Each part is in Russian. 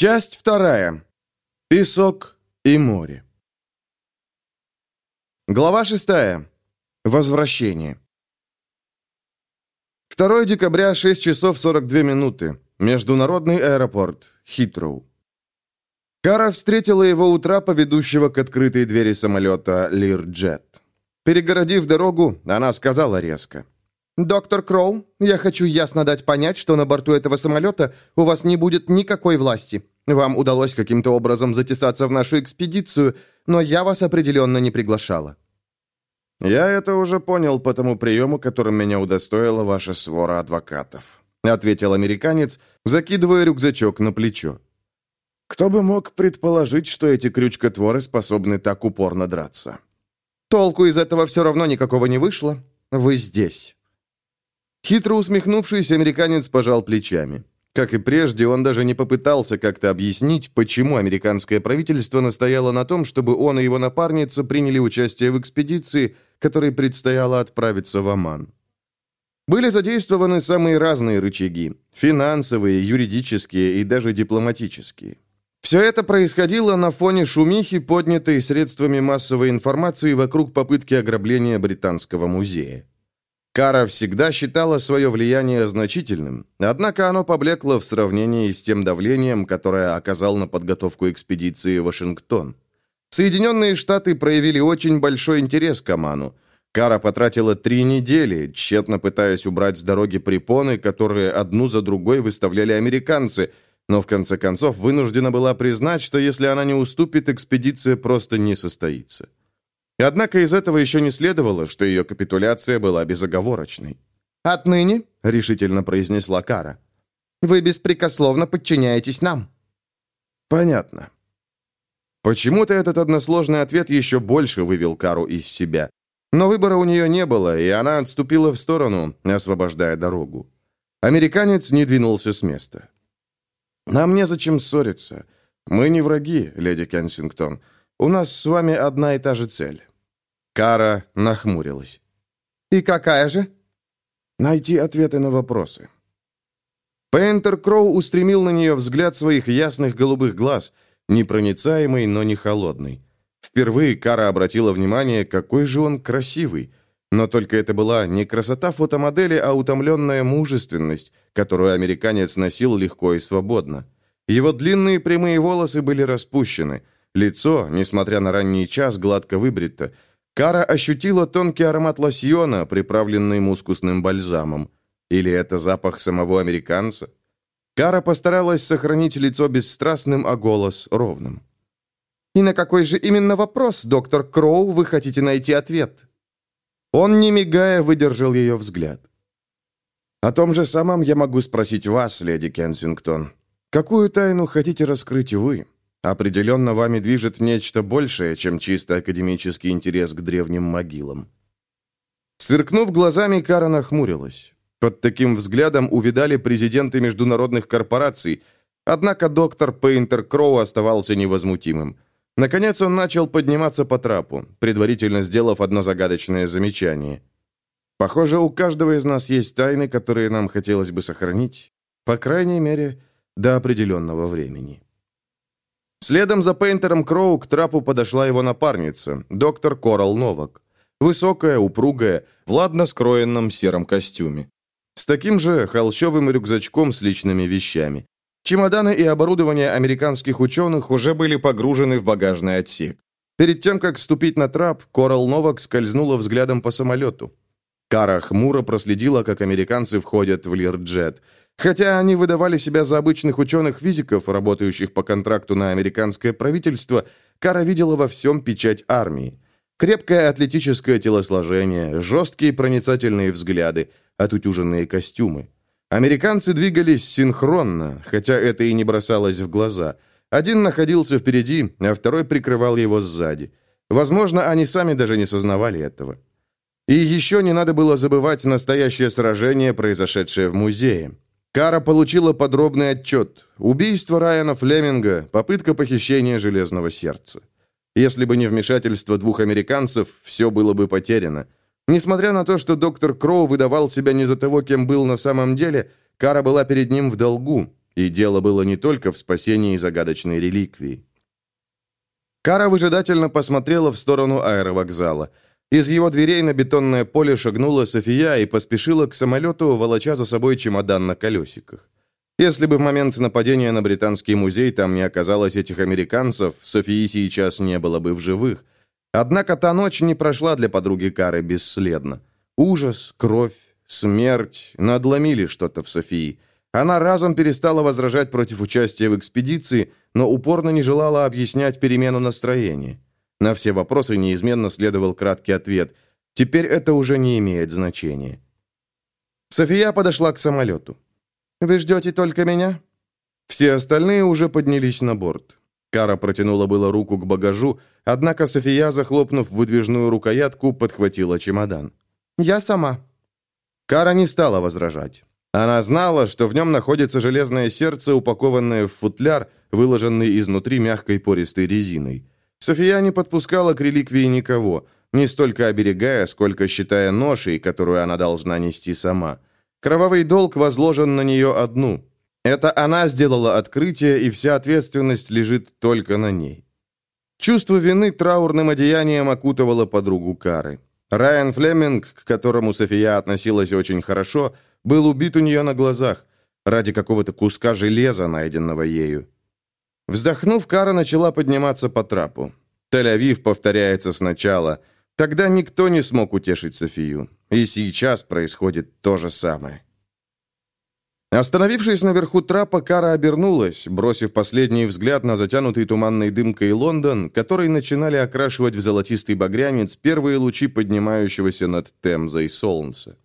Часть вторая. Песок и море. Глава шестая. Возвращение. 2 декабря, 6 часов 42 минуты. Международный аэропорт. Хитроу. Кара встретила его у трапа, ведущего к открытой двери самолета Лирджет. Перегородив дорогу, она сказала резко. «Доктор Кроу, я хочу ясно дать понять, что на борту этого самолета у вас не будет никакой власти. Вам удалось каким-то образом затесаться в нашу экспедицию, но я вас определенно не приглашала». «Я это уже понял по тому приему, которым меня удостоила ваша свора адвокатов», ответил американец, закидывая рюкзачок на плечо. «Кто бы мог предположить, что эти крючкотворы способны так упорно драться?» «Толку из этого все равно никакого не вышло. Вы здесь». Хитро усмехнувшись, американец пожал плечами. Как и прежде, он даже не попытался как-то объяснить, почему американское правительство настояло на том, чтобы он и его напарница приняли участие в экспедиции, которой предстояло отправиться в Оман. Были задействованы самые разные рычаги – финансовые, юридические и даже дипломатические. Все это происходило на фоне шумихи, поднятой средствами массовой информации вокруг попытки ограбления Британского музея. Кара всегда считала свое влияние значительным, однако оно поблекло в сравнении с тем давлением, которое оказал на подготовку экспедиции Вашингтон. Соединенные Штаты проявили очень большой интерес к Оману. Кара потратила три недели, тщетно пытаясь убрать с дороги препоны, которые одну за другой выставляли американцы, но в конце концов вынуждена была признать, что если она не уступит, экспедиция просто не состоится. Однако из этого еще не следовало, что ее капитуляция была безоговорочной. «Отныне», — решительно произнесла Кара, — «вы беспрекословно подчиняетесь нам». «Понятно». Почему-то этот односложный ответ еще больше вывел Кару из себя. Но выбора у нее не было, и она отступила в сторону, освобождая дорогу. Американец не двинулся с места. «Нам незачем ссориться. Мы не враги, леди Кенсингтон. У нас с вами одна и та же цель». Кара нахмурилась. «И какая же?» «Найти ответы на вопросы». Пейнтер Кроу устремил на нее взгляд своих ясных голубых глаз, непроницаемый, но не холодный. Впервые Кара обратила внимание, какой же он красивый. Но только это была не красота фотомодели, а утомленная мужественность, которую американец носил легко и свободно. Его длинные прямые волосы были распущены. Лицо, несмотря на ранний час, гладко выбрито. Кара ощутила тонкий аромат лосьона, приправленный мускусным бальзамом. Или это запах самого американца? Кара постаралась сохранить лицо бесстрастным, а голос ровным. «И на какой же именно вопрос, доктор Кроу, вы хотите найти ответ?» Он, не мигая, выдержал ее взгляд. «О том же самом я могу спросить вас, леди Кенсингтон. Какую тайну хотите раскрыть вы?» Определенно вами движет нечто большее, чем чисто академический интерес к древним могилам. Сверкнув глазами, Кара нахмурилась. Под таким взглядом увидали президенты международных корпораций, однако доктор Пейнтер Кроу оставался невозмутимым. Наконец он начал подниматься по трапу, предварительно сделав одно загадочное замечание. «Похоже, у каждого из нас есть тайны, которые нам хотелось бы сохранить, по крайней мере, до определенного времени». Следом за Пейнтером Кроу к трапу подошла его напарница, доктор Корал Новак. Высокая, упругая, в ладно скроенном сером костюме. С таким же холщовым рюкзачком с личными вещами. Чемоданы и оборудование американских ученых уже были погружены в багажный отсек. Перед тем, как вступить на трап, Корал Новак скользнула взглядом по самолету. Кара хмуро проследила, как американцы входят в Лирджет. Хотя они выдавали себя за обычных ученых-физиков, работающих по контракту на американское правительство, Кара видела во всем печать армии. Крепкое атлетическое телосложение, жесткие проницательные взгляды, отутюженные костюмы. Американцы двигались синхронно, хотя это и не бросалось в глаза. Один находился впереди, а второй прикрывал его сзади. Возможно, они сами даже не сознавали этого. И еще не надо было забывать настоящее сражение, произошедшее в музее. Кара получила подробный отчет. Убийство Райана Флеминга, попытка похищения Железного Сердца. Если бы не вмешательство двух американцев, все было бы потеряно. Несмотря на то, что доктор Кроу выдавал себя не за того, кем был на самом деле, Кара была перед ним в долгу, и дело было не только в спасении загадочной реликвии. Кара выжидательно посмотрела в сторону аэровокзала. Из его дверей на бетонное поле шагнула София и поспешила к самолету, волоча за собой чемодан на колесиках. Если бы в момент нападения на Британский музей там не оказалось этих американцев, Софии сейчас не было бы в живых. Однако та ночь не прошла для подруги Кары бесследно. Ужас, кровь, смерть надломили что-то в Софии. Она разом перестала возражать против участия в экспедиции, но упорно не желала объяснять перемену настроения. На все вопросы неизменно следовал краткий ответ. Теперь это уже не имеет значения. София подошла к самолету. «Вы ждете только меня?» Все остальные уже поднялись на борт. Кара протянула было руку к багажу, однако София, захлопнув выдвижную рукоятку, подхватила чемодан. «Я сама». Кара не стала возражать. Она знала, что в нем находится железное сердце, упакованное в футляр, выложенный изнутри мягкой пористой резиной. София не подпускала к реликвии никого, не столько оберегая, сколько считая ношей, которую она должна нести сама. Кровавый долг возложен на нее одну. Это она сделала открытие, и вся ответственность лежит только на ней. Чувство вины траурным одеянием окутывало подругу Кары. Райан Флеминг, к которому София относилась очень хорошо, был убит у нее на глазах ради какого-то куска железа, найденного ею. Вздохнув, Кара начала подниматься по трапу. Тель-Авив повторяется сначала. Тогда никто не смог утешить Софию. И сейчас происходит то же самое. Остановившись наверху трапа, Кара обернулась, бросив последний взгляд на затянутый туманной дымкой Лондон, который начинали окрашивать в золотистый багрянец первые лучи поднимающегося над Темзой солнца.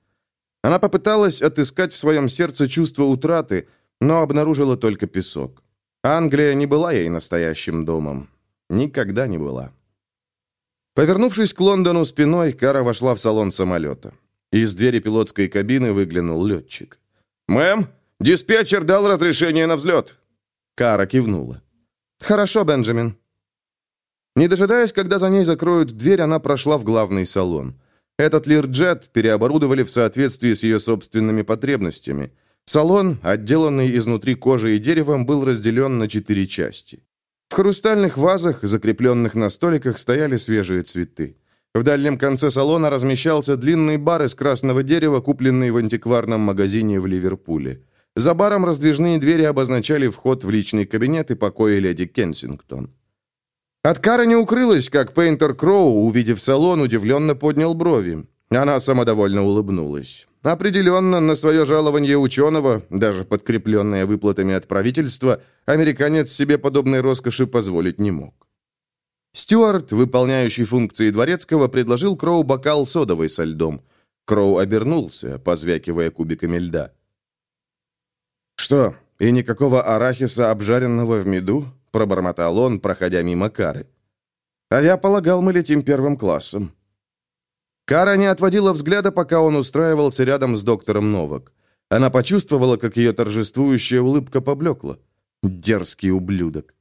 Она попыталась отыскать в своем сердце чувство утраты, но обнаружила только песок. Англия не была ей настоящим домом. Никогда не была. Повернувшись к Лондону спиной, Кара вошла в салон самолета. Из двери пилотской кабины выглянул летчик. «Мэм, диспетчер дал разрешение на взлет!» Кара кивнула. «Хорошо, Бенджамин». Не дожидаясь, когда за ней закроют дверь, она прошла в главный салон. Этот Лирджет переоборудовали в соответствии с ее собственными потребностями. Салон, отделанный изнутри кожей и деревом, был разделен на четыре части. В хрустальных вазах, закрепленных на столиках, стояли свежие цветы. В дальнем конце салона размещался длинный бар из красного дерева, купленный в антикварном магазине в Ливерпуле. За баром раздвижные двери обозначали вход в личный кабинет и покои леди Кенсингтон. От Кары не укрылась, как Пейнтер Кроу, увидев салон, удивленно поднял брови. Она самодовольно улыбнулась. Определенно, на свое жалование ученого, даже подкрепленное выплатами от правительства, американец себе подобной роскоши позволить не мог. Стюарт, выполняющий функции дворецкого, предложил Кроу бокал содовой со льдом. Кроу обернулся, позвякивая кубиками льда. «Что, и никакого арахиса, обжаренного в меду?» – пробормотал он, проходя мимо Кары. «А я полагал, мы летим первым классом». Кара не отводила взгляда, пока он устраивался рядом с доктором Новак. Она почувствовала, как ее торжествующая улыбка поблекла. Дерзкий ублюдок.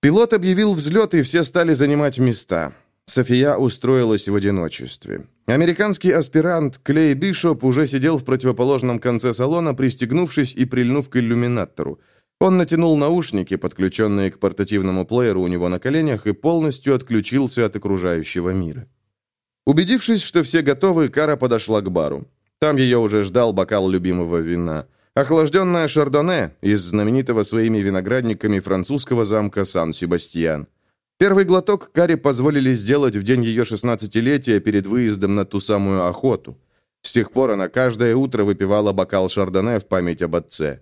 Пилот объявил взлет, и все стали занимать места. София устроилась в одиночестве. Американский аспирант Клей Бишоп уже сидел в противоположном конце салона, пристегнувшись и прильнув к иллюминатору. Он натянул наушники, подключенные к портативному плееру у него на коленях, и полностью отключился от окружающего мира. Убедившись, что все готовы, Кара подошла к бару. Там ее уже ждал бокал любимого вина. Охлажденная шардоне из знаменитого своими виноградниками французского замка Сан-Себастьян. Первый глоток Каре позволили сделать в день ее шестнадцатилетия перед выездом на ту самую охоту. С тех пор она каждое утро выпивала бокал шардоне в память об отце.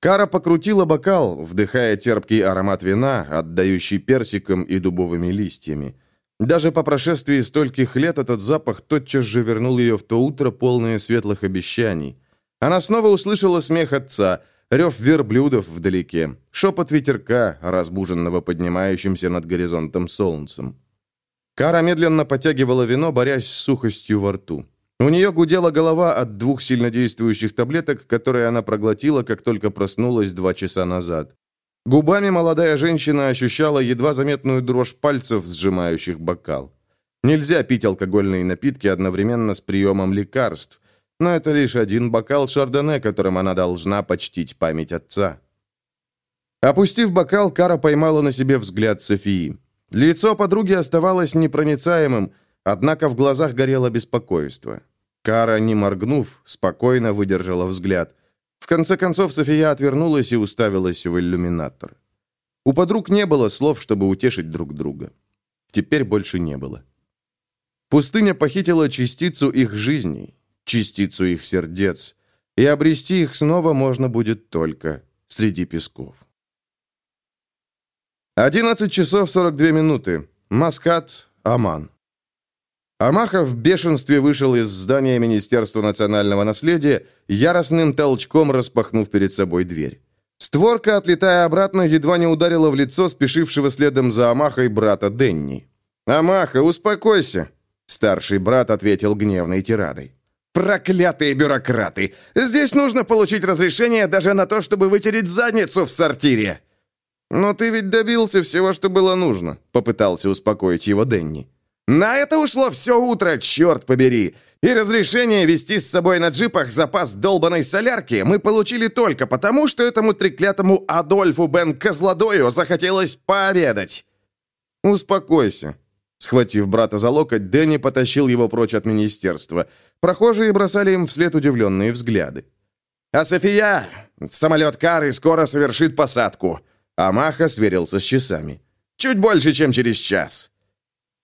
Кара покрутила бокал, вдыхая терпкий аромат вина, отдающий персиком и дубовыми листьями. Даже по прошествии стольких лет этот запах тотчас же вернул ее в то утро, полное светлых обещаний. Она снова услышала смех отца, рев верблюдов вдалеке, шепот ветерка, разбуженного поднимающимся над горизонтом солнцем. Кара медленно потягивала вино, борясь с сухостью во рту. У нее гудела голова от двух сильнодействующих таблеток, которые она проглотила, как только проснулась два часа назад. Губами молодая женщина ощущала едва заметную дрожь пальцев, сжимающих бокал. Нельзя пить алкогольные напитки одновременно с приемом лекарств. но это лишь один бокал шардоне, которым она должна почтить память отца. Опустив бокал, Кара поймала на себе взгляд Софии. Лицо подруги оставалось непроницаемым, однако в глазах горело беспокойство. Кара, не моргнув, спокойно выдержала взгляд. В конце концов София отвернулась и уставилась в иллюминатор. У подруг не было слов, чтобы утешить друг друга. Теперь больше не было. Пустыня похитила частицу их жизней, частицу их сердец, и обрести их снова можно будет только среди песков. 11 часов 42 минуты. Маскат, Аман. Амаха в бешенстве вышел из здания Министерства национального наследия, яростным толчком распахнув перед собой дверь. Створка, отлетая обратно, едва не ударила в лицо спешившего следом за Амахой брата Денни. «Амаха, успокойся!» Старший брат ответил гневной тирадой. «Проклятые бюрократы! Здесь нужно получить разрешение даже на то, чтобы вытереть задницу в сортире!» «Но ты ведь добился всего, что было нужно», — попытался успокоить его Денни. «На это ушло все утро, черт побери! И разрешение вести с собой на джипах запас долбанной солярки мы получили только потому, что этому треклятому Адольфу Бен Козлодою захотелось пообедать». «Успокойся». Схватив брата за локоть, Дэнни потащил его прочь от министерства. Прохожие бросали им вслед удивленные взгляды. «А София! Самолет Кары скоро совершит посадку!» Амаха сверился с часами. «Чуть больше, чем через час».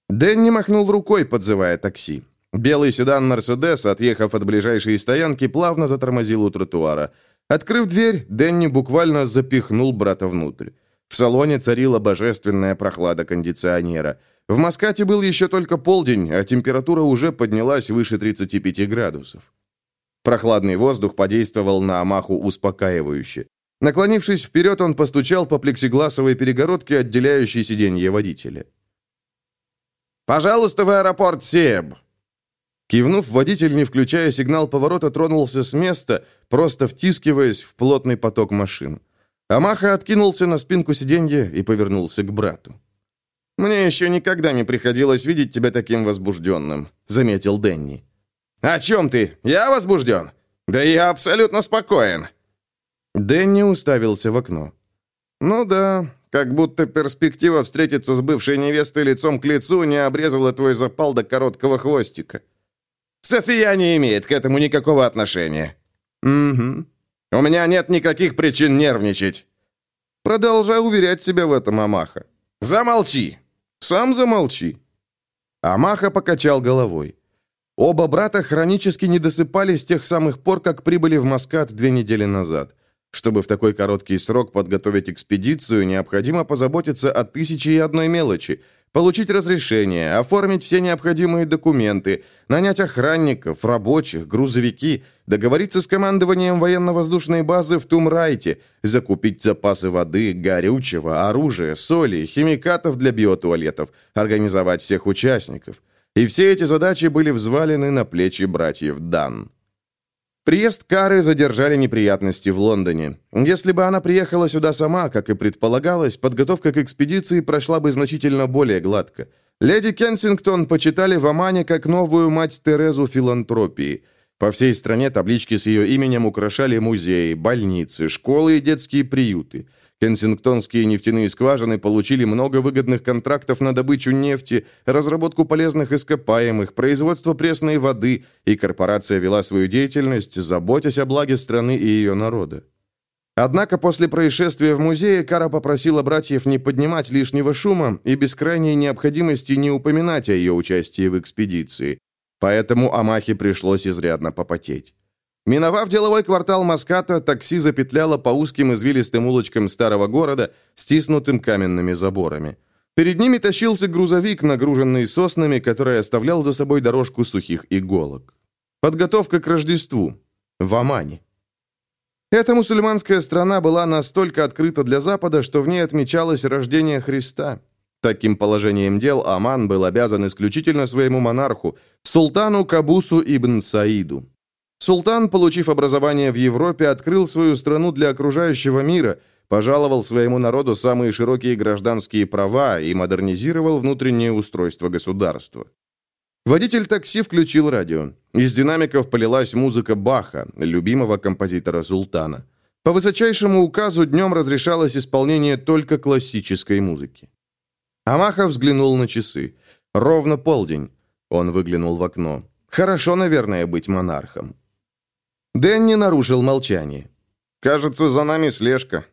Дэнни махнул рукой, подзывая такси. Белый седан «Мерседес», отъехав от ближайшей стоянки, плавно затормозил у тротуара. Открыв дверь, Дэнни буквально запихнул брата внутрь. В салоне царила божественная прохлада кондиционера. В Маскате был еще только полдень, а температура уже поднялась выше 35 градусов. Прохладный воздух подействовал на Амаху успокаивающе. Наклонившись вперед, он постучал по плексигласовой перегородке, отделяющей сиденье водителя. «Пожалуйста, в аэропорт Себ!» Кивнув, водитель, не включая сигнал поворота, тронулся с места, просто втискиваясь в плотный поток машин. Амаха откинулся на спинку сиденья и повернулся к брату. «Мне еще никогда не приходилось видеть тебя таким возбужденным», — заметил Денни. «О чем ты? Я возбужден? Да я абсолютно спокоен!» Дэнни уставился в окно. «Ну да, как будто перспектива встретиться с бывшей невестой лицом к лицу не обрезала твой запал до короткого хвостика». «София не имеет к этому никакого отношения». «Угу. У меня нет никаких причин нервничать». «Продолжай уверять себя в этом, Амаха». «Замолчи!» «Сам замолчи». Амаха покачал головой. Оба брата хронически не досыпали с тех самых пор, как прибыли в Маскат две недели назад. Чтобы в такой короткий срок подготовить экспедицию, необходимо позаботиться о тысяче и одной мелочи, получить разрешение, оформить все необходимые документы, нанять охранников, рабочих, грузовики, договориться с командованием военно-воздушной базы в Тумрайте, закупить запасы воды, горючего, оружия, соли, химикатов для биотуалетов, организовать всех участников. И все эти задачи были взвалены на плечи братьев Дан. Приезд Кары задержали неприятности в Лондоне. Если бы она приехала сюда сама, как и предполагалось, подготовка к экспедиции прошла бы значительно более гладко. Леди Кенсингтон почитали в Омане как новую мать Терезу филантропии. По всей стране таблички с ее именем украшали музеи, больницы, школы и детские приюты – Кенсингтонские нефтяные скважины получили много выгодных контрактов на добычу нефти, разработку полезных ископаемых, производство пресной воды, и корпорация вела свою деятельность, заботясь о благе страны и ее народа. Однако после происшествия в музее Кара попросила братьев не поднимать лишнего шума и без крайней необходимости не упоминать о ее участии в экспедиции. Поэтому Амахе пришлось изрядно попотеть. Миновав деловой квартал Маската, такси запетляло по узким извилистым улочкам старого города, стиснутым каменными заборами. Перед ними тащился грузовик, нагруженный соснами, который оставлял за собой дорожку сухих иголок. Подготовка к Рождеству. В Омане. Эта мусульманская страна была настолько открыта для Запада, что в ней отмечалось рождение Христа. Таким положением дел Оман был обязан исключительно своему монарху, султану Кабусу ибн Саиду. Султан, получив образование в Европе, открыл свою страну для окружающего мира, пожаловал своему народу самые широкие гражданские права и модернизировал внутреннее устройство государства. Водитель такси включил радио. Из динамиков полилась музыка Баха, любимого композитора Султана. По высочайшему указу днем разрешалось исполнение только классической музыки. Амаха взглянул на часы. Ровно полдень. Он выглянул в окно. Хорошо, наверное, быть монархом. Дэнни нарушил молчание. «Кажется, за нами слежка».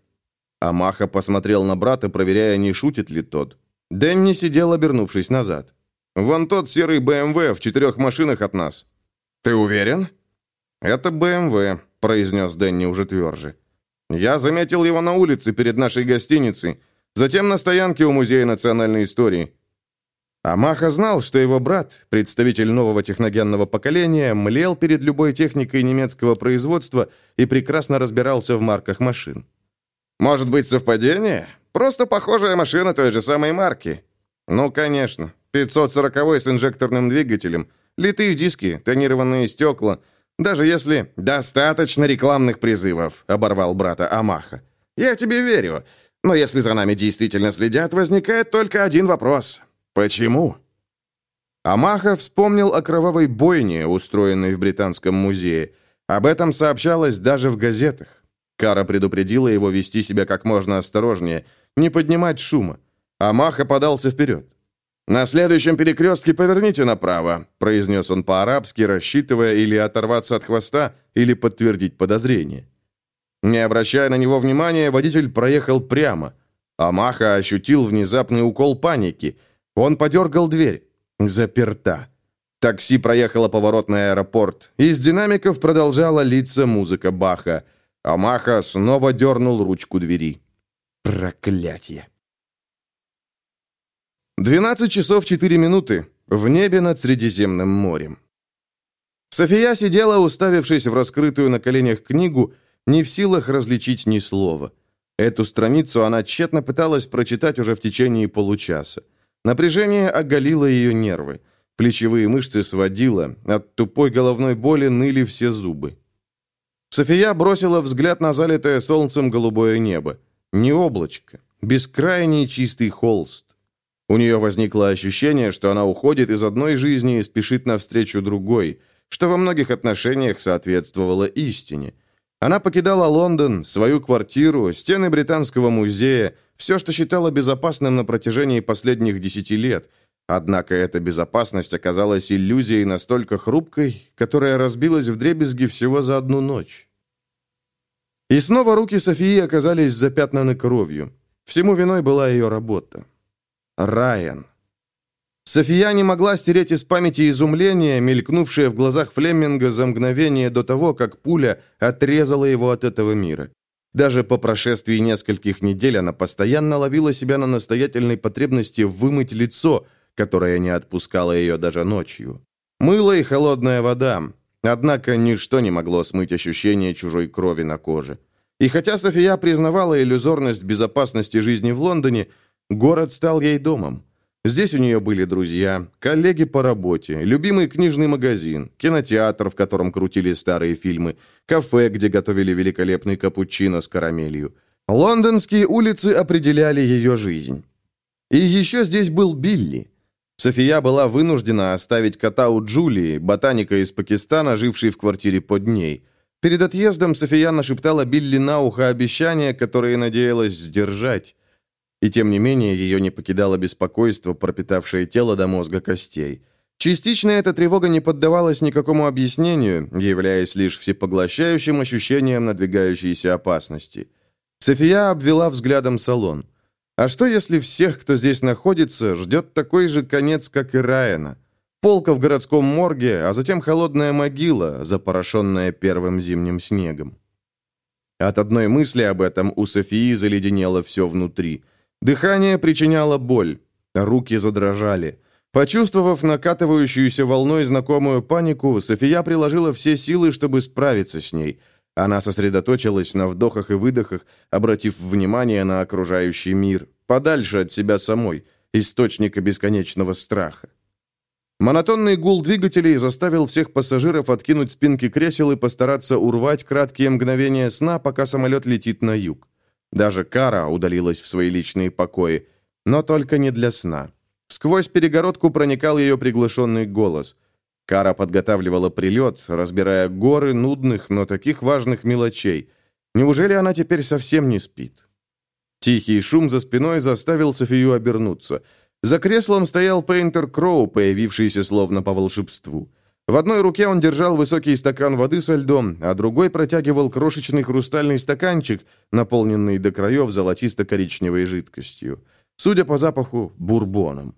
Амаха посмотрел на брата, проверяя, не шутит ли тот. Дэнни сидел, обернувшись назад. «Вон тот серый БМВ в четырех машинах от нас». «Ты уверен?» «Это БМВ», — произнес Дэнни уже тверже. «Я заметил его на улице перед нашей гостиницей, затем на стоянке у Музея национальной истории». Амаха знал, что его брат, представитель нового техногенного поколения, млел перед любой техникой немецкого производства и прекрасно разбирался в марках машин. «Может быть, совпадение? Просто похожая машина той же самой марки». «Ну, конечно. 540 с инжекторным двигателем, литые диски, тонированные стекла. Даже если достаточно рекламных призывов, оборвал брата Амаха. Я тебе верю. Но если за нами действительно следят, возникает только один вопрос. Почему? Амаха вспомнил о кровавой бойне, устроенной в Британском музее. Об этом сообщалось даже в газетах. Кара предупредила его вести себя как можно осторожнее, не поднимать шума. Амаха подался вперед. «На следующем перекрестке поверните направо», — произнес он по-арабски, рассчитывая или оторваться от хвоста, или подтвердить подозрение. Не обращая на него внимания, водитель проехал прямо. Амаха ощутил внезапный укол паники. Он подергал дверь. Заперта. Такси проехало поворот на аэропорт. Из динамиков продолжала литься музыка Баха. Амаха снова дернул ручку двери. Проклятие. 12 часов 4 минуты. В небе над Средиземным морем. София сидела, уставившись в раскрытую на коленях книгу, не в силах различить ни слова. Эту страницу она тщетно пыталась прочитать уже в течение получаса. Напряжение оголило ее нервы. Плечевые мышцы сводило, от тупой головной боли ныли все зубы. София бросила взгляд на залитое солнцем голубое небо. Не облачко, бескрайний чистый холст. У нее возникло ощущение, что она уходит из одной жизни и спешит навстречу другой, что во многих отношениях соответствовало истине. Она покидала Лондон, свою квартиру, стены Британского музея, все, что считала безопасным на протяжении последних десяти лет. Однако эта безопасность оказалась иллюзией настолько хрупкой, которая разбилась в дребезги всего за одну ночь. И снова руки Софии оказались запятнаны кровью. Всему виной была ее работа. Райан. София не могла стереть из памяти изумление, мелькнувшее в глазах Флеминга за мгновение до того, как пуля отрезала его от этого мира. Даже по прошествии нескольких недель она постоянно ловила себя на настоятельной потребности вымыть лицо, которое не отпускало ее даже ночью. Мыло и холодная вода. Однако ничто не могло смыть ощущение чужой крови на коже. И хотя София признавала иллюзорность безопасности жизни в Лондоне, Город стал ей домом. Здесь у нее были друзья, коллеги по работе, любимый книжный магазин, кинотеатр, в котором крутили старые фильмы, кафе, где готовили великолепный капучино с карамелью. Лондонские улицы определяли ее жизнь. И еще здесь был Билли. София была вынуждена оставить кота у Джулии, ботаника из Пакистана, жившей в квартире под ней. Перед отъездом София нашептала Билли на ухо обещания, которые надеялась сдержать. И тем не менее ее не покидало беспокойство, пропитавшее тело до мозга костей. Частично эта тревога не поддавалась никакому объяснению, являясь лишь всепоглощающим ощущением надвигающейся опасности. София обвела взглядом салон. А что, если всех, кто здесь находится, ждет такой же конец, как и Райана? Полка в городском морге, а затем холодная могила, запорошенная первым зимним снегом. От одной мысли об этом у Софии заледенело все внутри – Дыхание причиняло боль, руки задрожали. Почувствовав накатывающуюся волной знакомую панику, София приложила все силы, чтобы справиться с ней. Она сосредоточилась на вдохах и выдохах, обратив внимание на окружающий мир, подальше от себя самой, источника бесконечного страха. Монотонный гул двигателей заставил всех пассажиров откинуть спинки кресел и постараться урвать краткие мгновения сна, пока самолет летит на юг. Даже Кара удалилась в свои личные покои, но только не для сна. Сквозь перегородку проникал ее приглушенный голос. Кара подготавливала прилет, разбирая горы нудных, но таких важных мелочей. Неужели она теперь совсем не спит? Тихий шум за спиной заставил Софию обернуться. За креслом стоял Пейнтер Кроу, появившийся словно по волшебству. В одной руке он держал высокий стакан воды со льдом, а другой протягивал крошечный хрустальный стаканчик, наполненный до краев золотисто-коричневой жидкостью. Судя по запаху, бурбоном.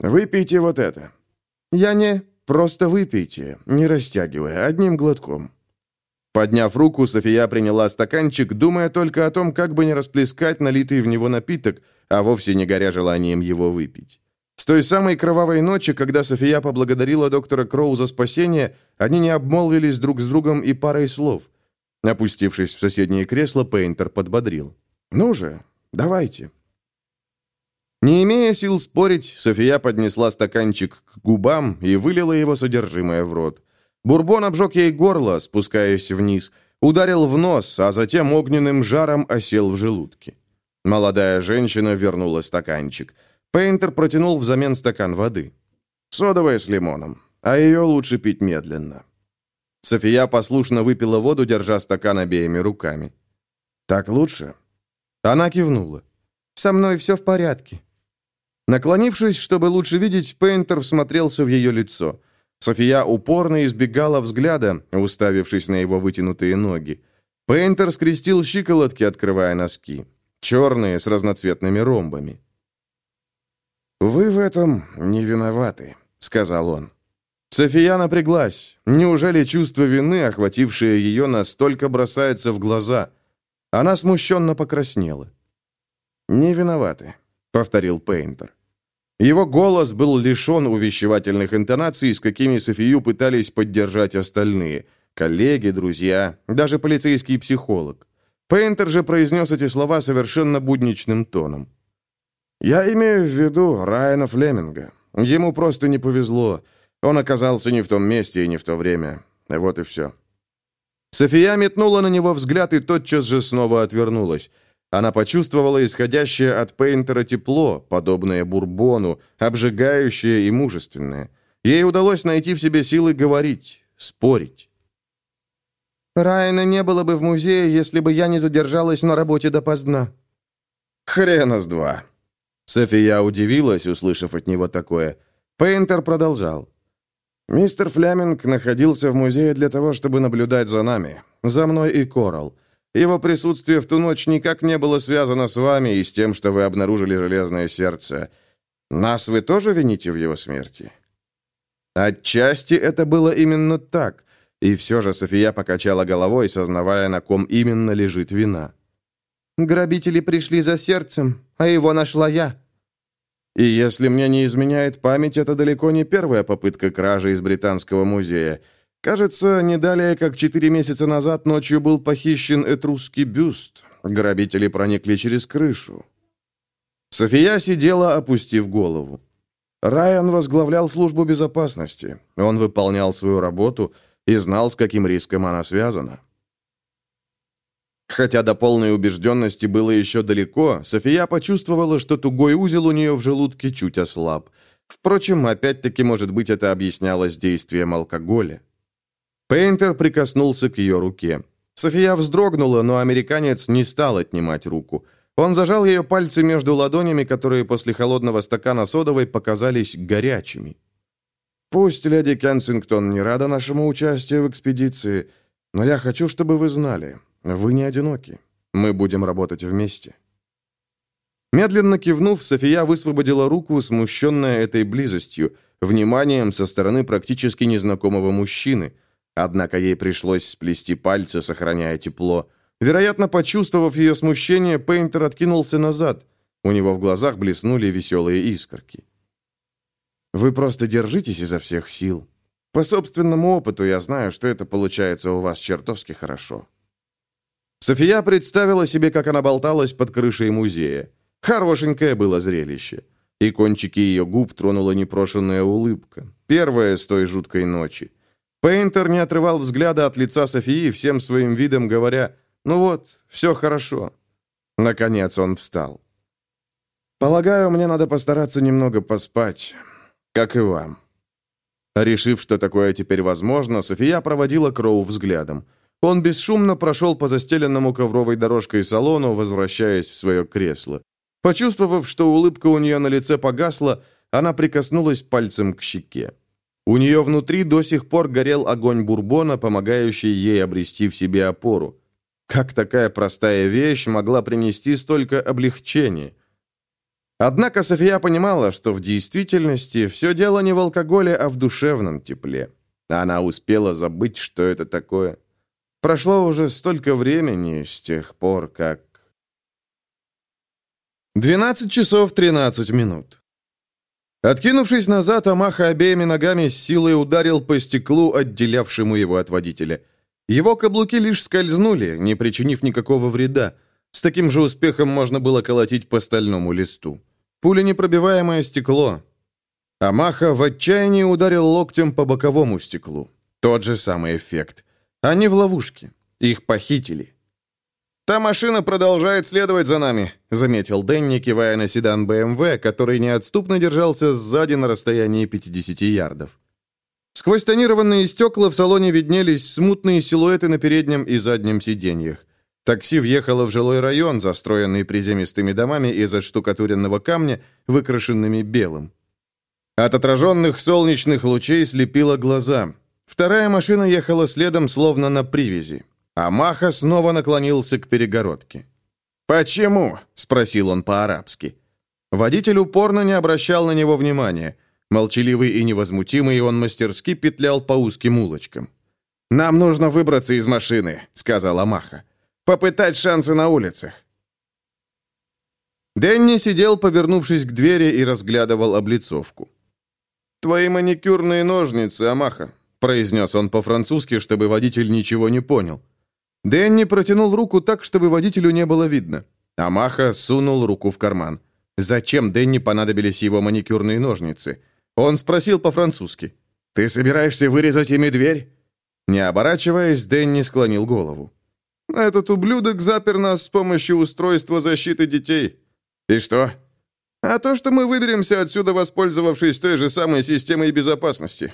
«Выпейте вот это». «Я не... Просто выпейте, не растягивая, одним глотком». Подняв руку, София приняла стаканчик, думая только о том, как бы не расплескать налитый в него напиток, а вовсе не горя желанием его выпить. С той самой кровавой ночи, когда София поблагодарила доктора Кроу за спасение, они не обмолвились друг с другом и парой слов. Опустившись в соседнее кресло, Пейнтер подбодрил. «Ну же, давайте». Не имея сил спорить, София поднесла стаканчик к губам и вылила его содержимое в рот. Бурбон обжег ей горло, спускаясь вниз, ударил в нос, а затем огненным жаром осел в желудке. Молодая женщина вернула стаканчик – Пейнтер протянул взамен стакан воды. «Содовая с лимоном, а ее лучше пить медленно». София послушно выпила воду, держа стакан обеими руками. «Так лучше?» Она кивнула. «Со мной все в порядке». Наклонившись, чтобы лучше видеть, Пейнтер всмотрелся в ее лицо. София упорно избегала взгляда, уставившись на его вытянутые ноги. Пейнтер скрестил щиколотки, открывая носки. Черные, с разноцветными ромбами. «Вы в этом не виноваты», — сказал он. София напряглась. Неужели чувство вины, охватившее ее, настолько бросается в глаза? Она смущенно покраснела. «Не виноваты», — повторил Пейнтер. Его голос был лишен увещевательных интонаций, с какими Софию пытались поддержать остальные — коллеги, друзья, даже полицейский психолог. Пейнтер же произнес эти слова совершенно будничным тоном. «Я имею в виду Райана Флеминга. Ему просто не повезло. Он оказался не в том месте и не в то время. Вот и все». София метнула на него взгляд и тотчас же снова отвернулась. Она почувствовала исходящее от Пейнтера тепло, подобное бурбону, обжигающее и мужественное. Ей удалось найти в себе силы говорить, спорить. «Райана не было бы в музее, если бы я не задержалась на работе допоздна». «Хрена с два», София удивилась, услышав от него такое. Пейнтер продолжал. «Мистер Флеминг находился в музее для того, чтобы наблюдать за нами, за мной и Корал. Его присутствие в ту ночь никак не было связано с вами и с тем, что вы обнаружили железное сердце. Нас вы тоже вините в его смерти?» Отчасти это было именно так, и все же София покачала головой, сознавая, на ком именно лежит вина. Грабители пришли за сердцем, а его нашла я. И если мне не изменяет память, это далеко не первая попытка кражи из Британского музея. Кажется, не далее, как четыре месяца назад ночью был похищен этрусский бюст. Грабители проникли через крышу. София сидела, опустив голову. Райан возглавлял службу безопасности. Он выполнял свою работу и знал, с каким риском она связана. Хотя до полной убежденности было еще далеко, София почувствовала, что тугой узел у нее в желудке чуть ослаб. Впрочем, опять-таки, может быть, это объяснялось действием алкоголя. Пейнтер прикоснулся к ее руке. София вздрогнула, но американец не стал отнимать руку. Он зажал ее пальцы между ладонями, которые после холодного стакана содовой показались горячими. «Пусть леди Кенсингтон не рада нашему участию в экспедиции, но я хочу, чтобы вы знали, вы не одиноки. Мы будем работать вместе». Медленно кивнув, София высвободила руку, смущенная этой близостью, вниманием со стороны практически незнакомого мужчины. Однако ей пришлось сплести пальцы, сохраняя тепло. Вероятно, почувствовав ее смущение, Пейнтер откинулся назад. У него в глазах блеснули веселые искорки. «Вы просто держитесь изо всех сил. По собственному опыту я знаю, что это получается у вас чертовски хорошо». София представила себе, как она болталась под крышей музея. Хорошенькое было зрелище. И кончики ее губ тронула непрошенная улыбка. Первая с той жуткой ночи. Пейнтер не отрывал взгляда от лица Софии, всем своим видом говоря, «Ну вот, все хорошо». Наконец он встал. Полагаю, мне надо постараться немного поспать, как и вам». Решив, что такое теперь возможно, София проводила Кроу взглядом. Он бесшумно прошел по застеленному ковровой дорожкой салону, возвращаясь в свое кресло. Почувствовав, что улыбка у нее на лице погасла, она прикоснулась пальцем к щеке. У нее внутри до сих пор горел огонь бурбона, помогающий ей обрести в себе опору. Как такая простая вещь могла принести столько облегчения? Однако София понимала, что в действительности все дело не в алкоголе, а в душевном тепле. Она успела забыть, что это такое. Прошло уже столько времени с тех пор, как... 12 часов 13 минут. Откинувшись назад, Амаха обеими ногами с силой ударил по стеклу, отделявшему его от водителя. Его каблуки лишь скользнули, не причинив никакого вреда. С таким же успехом можно было колотить по стальному листу. Пуленепробиваемое стекло. Амаха в отчаянии ударил локтем по боковому стеклу. Тот же самый эффект. Они в ловушке. Их похитили. «Та машина продолжает следовать за нами», — заметил Дэнни, кивая на седан БМВ, который неотступно держался сзади на расстоянии 50 ярдов. Сквозь тонированные стекла в салоне виднелись смутные силуэты на переднем и заднем сиденьях. Такси въехало в жилой район, застроенный приземистыми домами из отштукатуренного камня, выкрашенными белым. От отраженных солнечных лучей слепило глаза. Вторая машина ехала следом, словно на привязи. А Маха снова наклонился к перегородке. «Почему?» — спросил он по-арабски. Водитель упорно не обращал на него внимания. Молчаливый и невозмутимый, он мастерски петлял по узким улочкам. «Нам нужно выбраться из машины», — сказала Маха. «Попытать шансы на улицах». Дэнни сидел, повернувшись к двери, и разглядывал облицовку. «Твои маникюрные ножницы, Амаха произнес он по-французски, чтобы водитель ничего не понял. Дэнни протянул руку так, чтобы водителю не было видно. Амаха сунул руку в карман. Зачем Дэнни понадобились его маникюрные ножницы? Он спросил по-французски. «Ты собираешься вырезать ими дверь?» Не оборачиваясь, Дэнни склонил голову. «Этот ублюдок запер нас с помощью устройства защиты детей». «И что?» «А то, что мы выберемся отсюда, воспользовавшись той же самой системой безопасности.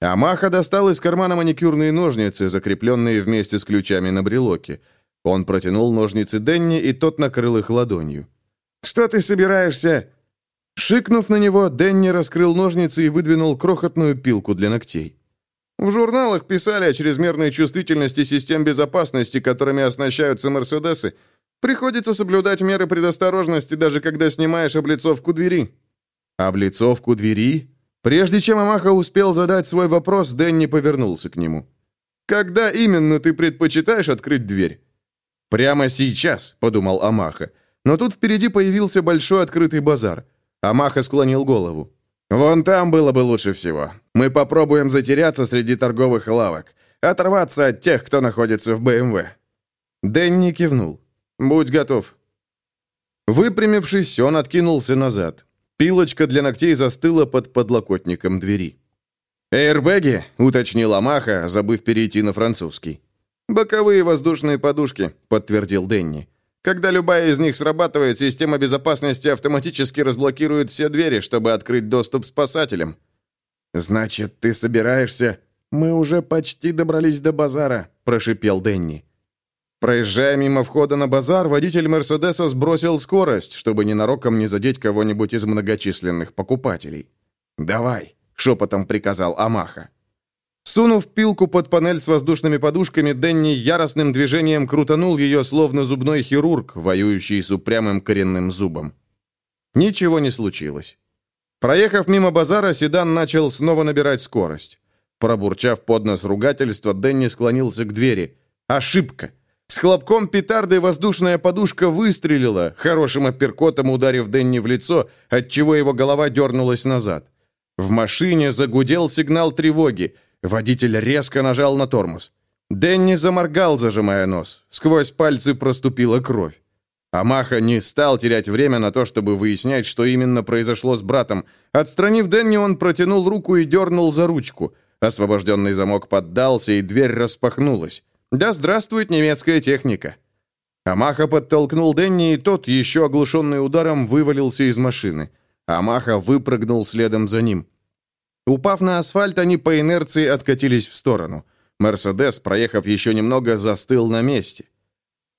Амаха достал из кармана маникюрные ножницы, закрепленные вместе с ключами на брелоке. Он протянул ножницы Денни, и тот накрыл их ладонью. «Что ты собираешься?» Шикнув на него, Денни раскрыл ножницы и выдвинул крохотную пилку для ногтей. В журналах писали о чрезмерной чувствительности систем безопасности, которыми оснащаются «Мерседесы». Приходится соблюдать меры предосторожности, даже когда снимаешь облицовку двери. «Облицовку двери?» Прежде чем Амаха успел задать свой вопрос, Дэнни повернулся к нему. «Когда именно ты предпочитаешь открыть дверь?» «Прямо сейчас», — подумал Амаха. Но тут впереди появился большой открытый базар. Амаха склонил голову. «Вон там было бы лучше всего. Мы попробуем затеряться среди торговых лавок, оторваться от тех, кто находится в БМВ». Дэнни кивнул. «Будь готов». Выпрямившись, он откинулся назад. Пилочка для ногтей застыла под подлокотником двери. «Эйрбэги?» — уточнил Маха, забыв перейти на французский. «Боковые воздушные подушки», — подтвердил Денни. «Когда любая из них срабатывает, система безопасности автоматически разблокирует все двери, чтобы открыть доступ спасателям». «Значит, ты собираешься...» «Мы уже почти добрались до базара», — прошипел Денни. Проезжая мимо входа на базар, водитель «Мерседеса» сбросил скорость, чтобы ненароком не задеть кого-нибудь из многочисленных покупателей. «Давай», — шепотом приказал Амаха. Сунув пилку под панель с воздушными подушками, Денни яростным движением крутанул ее, словно зубной хирург, воюющий с упрямым коренным зубом. Ничего не случилось. Проехав мимо базара, седан начал снова набирать скорость. Пробурчав под нос ругательства, Денни склонился к двери. «Ошибка! С хлопком петарды воздушная подушка выстрелила, хорошим апперкотом ударив Денни в лицо, отчего его голова дернулась назад. В машине загудел сигнал тревоги. Водитель резко нажал на тормоз. Денни заморгал, зажимая нос. Сквозь пальцы проступила кровь. Амаха не стал терять время на то, чтобы выяснять, что именно произошло с братом. Отстранив Денни, он протянул руку и дернул за ручку. Освобожденный замок поддался, и дверь распахнулась. Да здравствует немецкая техника. Амаха подтолкнул Денни, и тот, еще оглушенный ударом, вывалился из машины. Амаха выпрыгнул следом за ним. Упав на асфальт, они по инерции откатились в сторону. Мерседес, проехав еще немного, застыл на месте.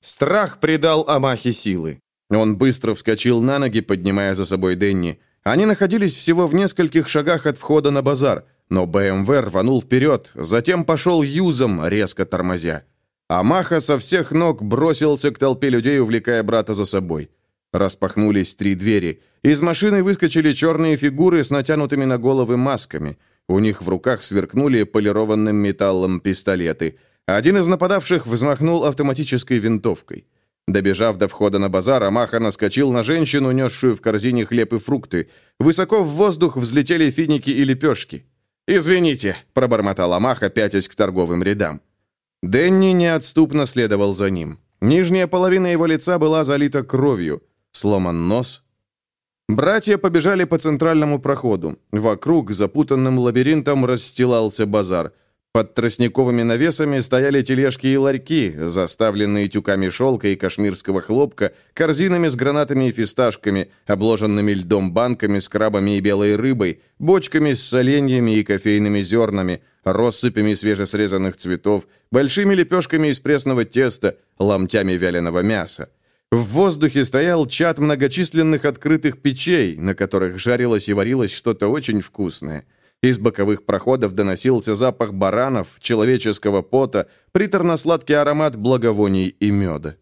Страх придал Амахе силы. Он быстро вскочил на ноги, поднимая за собой Денни. Они находились всего в нескольких шагах от входа на базар, но БМВ рванул вперед, затем пошел юзом, резко тормозя. Амаха со всех ног бросился к толпе людей, увлекая брата за собой. Распахнулись три двери. Из машины выскочили черные фигуры с натянутыми на головы масками. У них в руках сверкнули полированным металлом пистолеты. Один из нападавших взмахнул автоматической винтовкой. Добежав до входа на базар, Амаха наскочил на женщину, несшую в корзине хлеб и фрукты. Высоко в воздух взлетели финики и лепешки. «Извините», — пробормотал Амаха, пятясь к торговым рядам. Дэнни неотступно следовал за ним. Нижняя половина его лица была залита кровью. Сломан нос. Братья побежали по центральному проходу. Вокруг запутанным лабиринтом расстилался базар — под тростниковыми навесами стояли тележки и ларьки, заставленные тюками шелка и кашмирского хлопка, корзинами с гранатами и фисташками, обложенными льдом банками с крабами и белой рыбой, бочками с соленьями и кофейными зернами, россыпями свежесрезанных цветов, большими лепешками из пресного теста, ломтями вяленого мяса. В воздухе стоял чат многочисленных открытых печей, на которых жарилось и варилось что-то очень вкусное – из боковых проходов доносился запах баранов, человеческого пота, приторно-сладкий аромат благовоний и меда.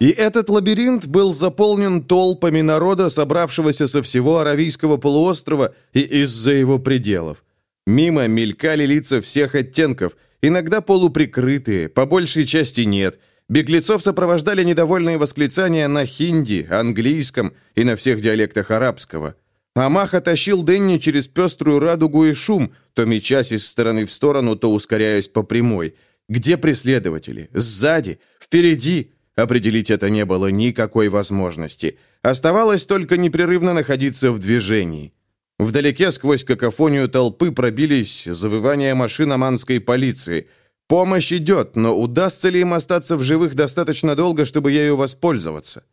И этот лабиринт был заполнен толпами народа, собравшегося со всего Аравийского полуострова и из-за его пределов. Мимо мелькали лица всех оттенков, иногда полуприкрытые, по большей части нет. Беглецов сопровождали недовольные восклицания на хинди, английском и на всех диалектах арабского – Амаха тащил Денни через пеструю радугу и шум, то мечась из стороны в сторону, то ускоряясь по прямой. Где преследователи? Сзади? Впереди? Определить это не было никакой возможности. Оставалось только непрерывно находиться в движении. Вдалеке сквозь какофонию толпы пробились завывания машин аманской полиции. Помощь идет, но удастся ли им остаться в живых достаточно долго, чтобы ею воспользоваться?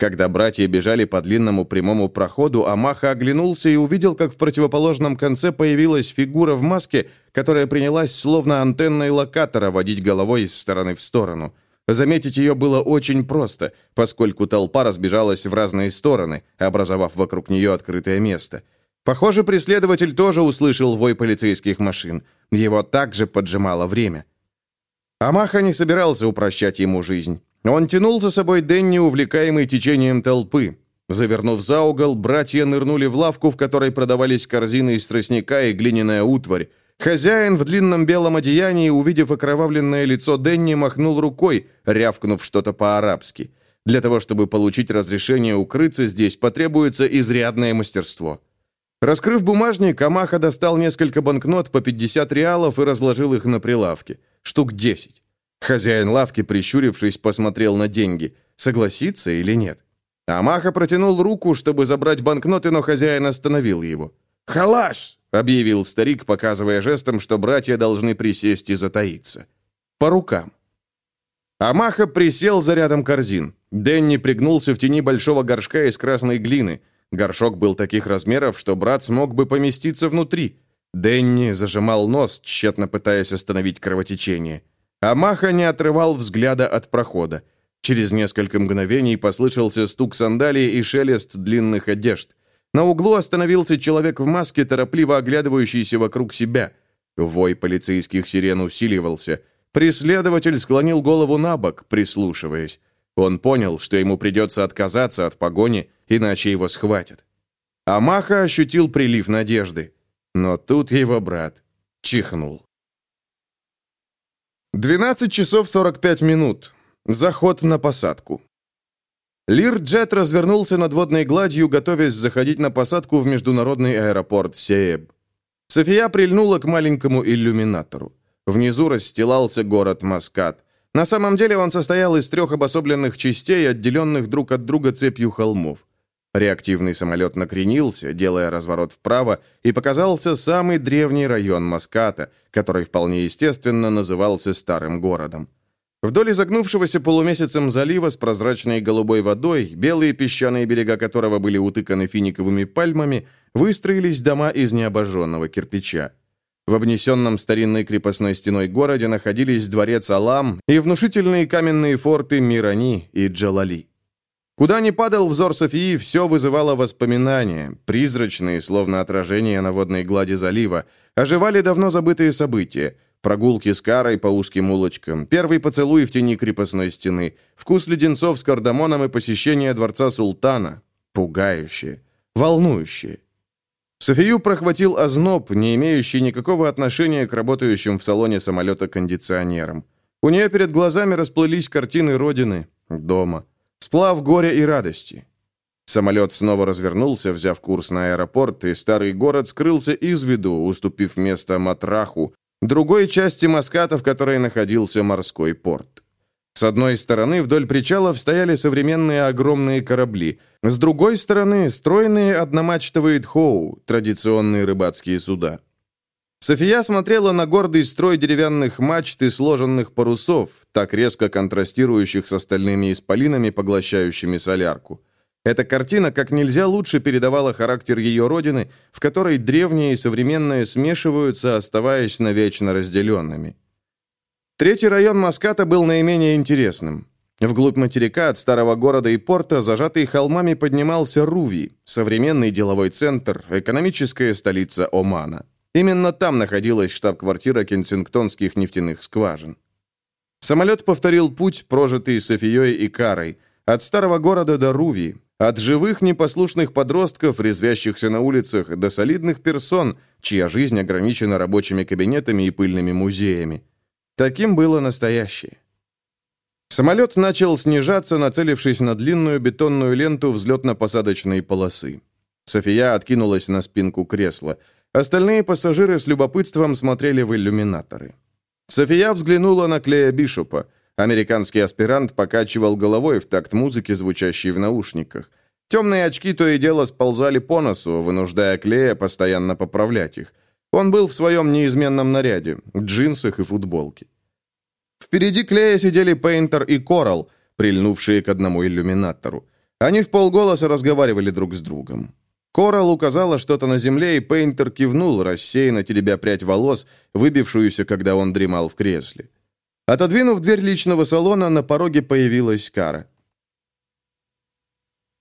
Когда братья бежали по длинному прямому проходу, Амаха оглянулся и увидел, как в противоположном конце появилась фигура в маске, которая принялась словно антенной локатора водить головой из стороны в сторону. Заметить ее было очень просто, поскольку толпа разбежалась в разные стороны, образовав вокруг нее открытое место. Похоже, преследователь тоже услышал вой полицейских машин. Его также поджимало время. Амаха не собирался упрощать ему жизнь. Он тянул за собой Денни, увлекаемый течением толпы. Завернув за угол, братья нырнули в лавку, в которой продавались корзины из тростника и глиняная утварь. Хозяин в длинном белом одеянии, увидев окровавленное лицо Денни, махнул рукой, рявкнув что-то по-арабски. Для того, чтобы получить разрешение укрыться здесь, потребуется изрядное мастерство. Раскрыв бумажник, Амаха достал несколько банкнот по 50 реалов и разложил их на прилавке. Штук 10. Хозяин лавки, прищурившись, посмотрел на деньги. Согласится или нет? Амаха протянул руку, чтобы забрать банкноты, но хозяин остановил его. «Халаш!» — объявил старик, показывая жестом, что братья должны присесть и затаиться. «По рукам». Амаха присел за рядом корзин. Дэнни пригнулся в тени большого горшка из красной глины. Горшок был таких размеров, что брат смог бы поместиться внутри. Дэнни зажимал нос, тщетно пытаясь остановить кровотечение. Амаха не отрывал взгляда от прохода. Через несколько мгновений послышался стук сандалий и шелест длинных одежд. На углу остановился человек в маске, торопливо оглядывающийся вокруг себя. Вой полицейских сирен усиливался. Преследователь склонил голову на бок, прислушиваясь. Он понял, что ему придется отказаться от погони, иначе его схватят. Амаха ощутил прилив надежды. Но тут его брат чихнул. 12 часов 45 минут. Заход на посадку. Лир-джет развернулся над водной гладью, готовясь заходить на посадку в международный аэропорт Сееб. София прильнула к маленькому иллюминатору. Внизу расстилался город Маскат. На самом деле он состоял из трех обособленных частей, отделенных друг от друга цепью холмов. Реактивный самолет накренился, делая разворот вправо, и показался самый древний район Маската, который вполне естественно назывался Старым городом. Вдоль изогнувшегося полумесяцем залива с прозрачной голубой водой, белые песчаные берега которого были утыканы финиковыми пальмами, выстроились дома из необожженного кирпича. В обнесенном старинной крепостной стеной городе находились дворец Алам и внушительные каменные форты Мирани и Джалали. Куда ни падал взор Софии, все вызывало воспоминания, призрачные, словно отражения на водной глади залива, оживали давно забытые события – Прогулки с Карой по узким улочкам, первый поцелуй в тени крепостной стены, вкус леденцов с кардамоном и посещение дворца султана. Пугающее, волнующее. Софию прохватил озноб, не имеющий никакого отношения к работающим в салоне самолета кондиционерам. У нее перед глазами расплылись картины родины, дома, сплав горя и радости. Самолет снова развернулся, взяв курс на аэропорт, и старый город скрылся из виду, уступив место Матраху, другой части Маската, в которой находился морской порт. С одной стороны вдоль причалов стояли современные огромные корабли, с другой стороны стройные одномачтовые тхоу, традиционные рыбацкие суда. София смотрела на гордый строй деревянных мачт и сложенных парусов, так резко контрастирующих с остальными исполинами, поглощающими солярку. Эта картина как нельзя лучше передавала характер ее родины, в которой древнее и современное смешиваются, оставаясь навечно разделенными. Третий район Маската был наименее интересным. Вглубь материка от старого города и порта, зажатый холмами, поднимался Руви, современный деловой центр, экономическая столица Омана. Именно там находилась штаб-квартира кенсингтонских нефтяных скважин. Самолет повторил путь, прожитый Софией и Карой, от старого города до Руви, от живых непослушных подростков, резвящихся на улицах, до солидных персон, чья жизнь ограничена рабочими кабинетами и пыльными музеями. Таким было настоящее. Самолет начал снижаться, нацелившись на длинную бетонную ленту взлетно-посадочной полосы. София откинулась на спинку кресла. Остальные пассажиры с любопытством смотрели в иллюминаторы. София взглянула на Клея Бишопа. Американский аспирант покачивал головой в такт музыки, звучащей в наушниках. Темные очки то и дело сползали по носу, вынуждая Клея постоянно поправлять их. Он был в своем неизменном наряде, джинсах и футболке. Впереди Клея сидели Пейнтер и Коралл, прильнувшие к одному иллюминатору. Они в полголоса разговаривали друг с другом. Коралл указала что-то на земле, и Пейнтер кивнул, рассеянно теребя прядь волос, выбившуюся, когда он дремал в кресле. Отодвинув дверь личного салона, на пороге появилась Кара.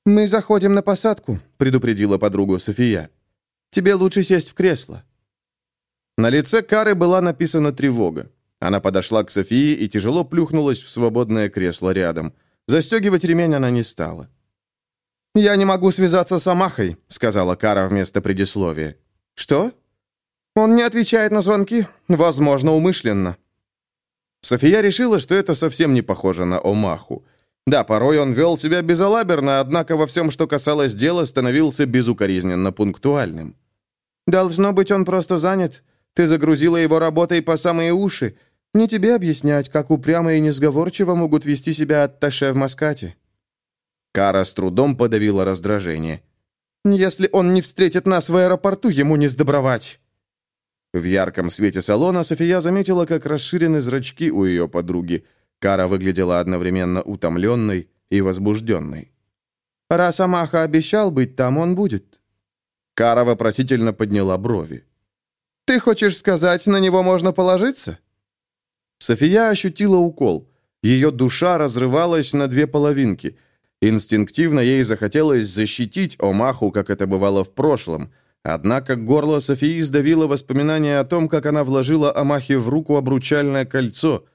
«Мы заходим на посадку», — предупредила подругу София. «Тебе лучше сесть в кресло». На лице Кары была написана тревога. Она подошла к Софии и тяжело плюхнулась в свободное кресло рядом. Застегивать ремень она не стала. «Я не могу связаться с Амахой», — сказала Кара вместо предисловия. «Что?» «Он не отвечает на звонки. Возможно, умышленно». София решила, что это совсем не похоже на Омаху. Да, порой он вел себя безалаберно, однако во всем, что касалось дела, становился безукоризненно пунктуальным. «Должно быть, он просто занят. Ты загрузила его работой по самые уши. Не тебе объяснять, как упрямо и несговорчиво могут вести себя атташе в Маскате». Кара с трудом подавила раздражение. «Если он не встретит нас в аэропорту, ему не сдобровать». В ярком свете салона София заметила, как расширены зрачки у ее подруги. Кара выглядела одновременно утомленной и возбужденной. «Раз Амаха обещал быть там, он будет». Кара вопросительно подняла брови. «Ты хочешь сказать, на него можно положиться?» София ощутила укол. Ее душа разрывалась на две половинки. Инстинктивно ей захотелось защитить Омаху, как это бывало в прошлом – Однако горло Софии сдавило воспоминание о том, как она вложила Амахе в руку обручальное кольцо.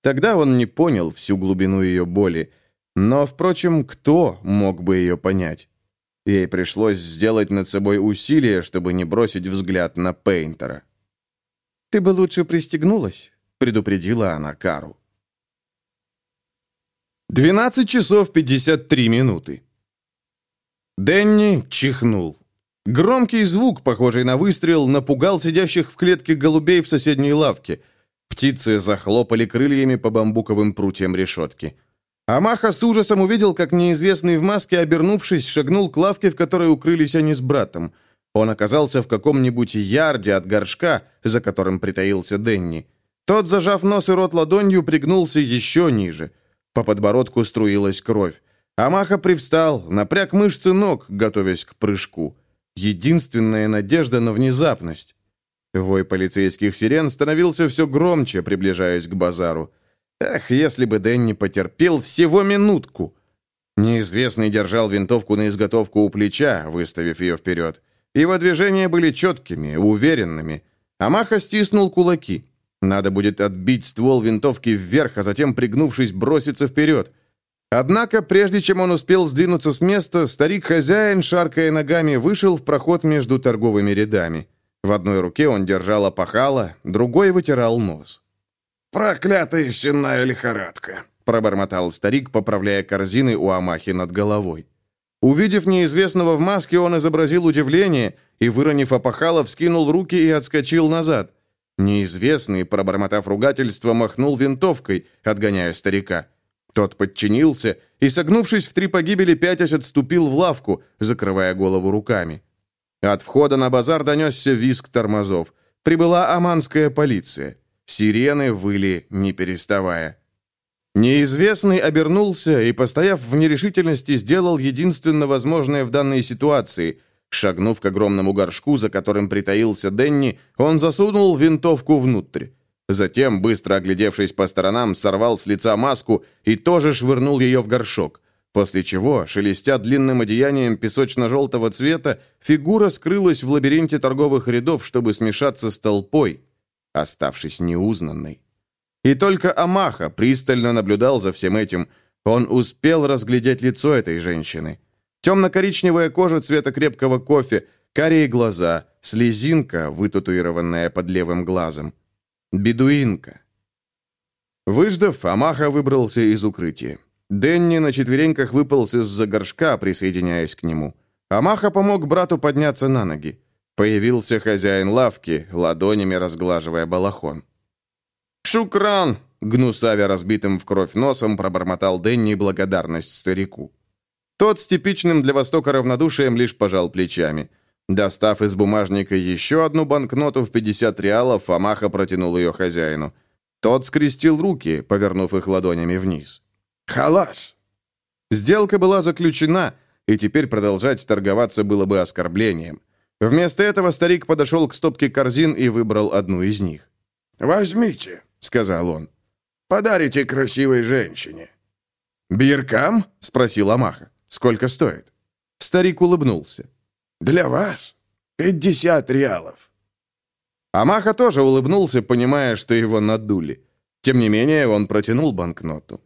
Тогда он не понял всю глубину ее боли. Но, впрочем, кто мог бы ее понять? Ей пришлось сделать над собой усилие, чтобы не бросить взгляд на Пейнтера. «Ты бы лучше пристегнулась», — предупредила она Кару. 12 часов 53 минуты. Дэнни чихнул. Громкий звук, похожий на выстрел, напугал сидящих в клетке голубей в соседней лавке. Птицы захлопали крыльями по бамбуковым прутьям решетки. Амаха с ужасом увидел, как неизвестный в маске, обернувшись, шагнул к лавке, в которой укрылись они с братом. Он оказался в каком-нибудь ярде от горшка, за которым притаился Денни. Тот, зажав нос и рот ладонью, пригнулся еще ниже. По подбородку струилась кровь. Амаха привстал, напряг мышцы ног, готовясь к прыжку. Единственная надежда на внезапность. Вой полицейских сирен становился все громче, приближаясь к базару. Эх, если бы Дэнни потерпел всего минутку! Неизвестный держал винтовку на изготовку у плеча, выставив ее вперед. Его движения были четкими, уверенными. Амаха стиснул кулаки. Надо будет отбить ствол винтовки вверх, а затем, пригнувшись, броситься вперед. Однако, прежде чем он успел сдвинуться с места, старик-хозяин, шаркая ногами, вышел в проход между торговыми рядами. В одной руке он держал опахало, другой вытирал нос. «Проклятая сенная лихорадка!» пробормотал старик, поправляя корзины у Амахи над головой. Увидев неизвестного в маске, он изобразил удивление и, выронив опахало, вскинул руки и отскочил назад. Неизвестный, пробормотав ругательство, махнул винтовкой, отгоняя старика. Тот подчинился и, согнувшись в три погибели, пятясь отступил в лавку, закрывая голову руками. От входа на базар донесся визг тормозов. Прибыла аманская полиция. Сирены выли, не переставая. Неизвестный обернулся и, постояв в нерешительности, сделал единственно возможное в данной ситуации. Шагнув к огромному горшку, за которым притаился Денни, он засунул винтовку внутрь. Затем, быстро оглядевшись по сторонам, сорвал с лица маску и тоже швырнул ее в горшок. После чего, шелестя длинным одеянием песочно-желтого цвета, фигура скрылась в лабиринте торговых рядов, чтобы смешаться с толпой, оставшись неузнанной. И только Амаха пристально наблюдал за всем этим. Он успел разглядеть лицо этой женщины. Темно-коричневая кожа цвета крепкого кофе, карие глаза, слезинка, вытатуированная под левым глазом. Бедуинка. Выждав, Амаха выбрался из укрытия. Денни на четвереньках выполз из-за горшка, присоединяясь к нему. Амаха помог брату подняться на ноги. Появился хозяин лавки, ладонями разглаживая балахон. «Шукран!» — гнусавя разбитым в кровь носом пробормотал Денни благодарность старику. Тот с типичным для Востока равнодушием лишь пожал плечами. Достав из бумажника еще одну банкноту в 50 реалов, Амаха протянул ее хозяину. Тот скрестил руки, повернув их ладонями вниз. «Халас!» Сделка была заключена, и теперь продолжать торговаться было бы оскорблением. Вместо этого старик подошел к стопке корзин и выбрал одну из них. «Возьмите», — сказал он. «Подарите красивой женщине». «Биркам?» — спросил Амаха. «Сколько стоит?» Старик улыбнулся. «Для вас пятьдесят реалов». Амаха тоже улыбнулся, понимая, что его надули. Тем не менее, он протянул банкноту.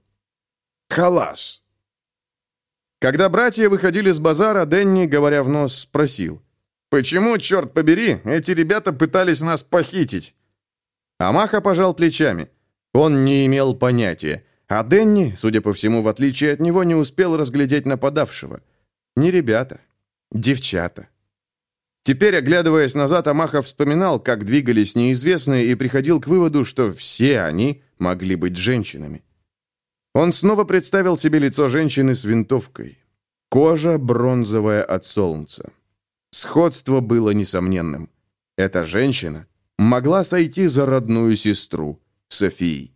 «Халас». Когда братья выходили с базара, Денни, говоря в нос, спросил. «Почему, черт побери, эти ребята пытались нас похитить?» Амаха пожал плечами. Он не имел понятия. А Денни, судя по всему, в отличие от него, не успел разглядеть нападавшего. Не ребята, девчата. Теперь, оглядываясь назад, Амаха вспоминал, как двигались неизвестные, и приходил к выводу, что все они могли быть женщинами. Он снова представил себе лицо женщины с винтовкой. Кожа бронзовая от солнца. Сходство было несомненным. Эта женщина могла сойти за родную сестру Софии.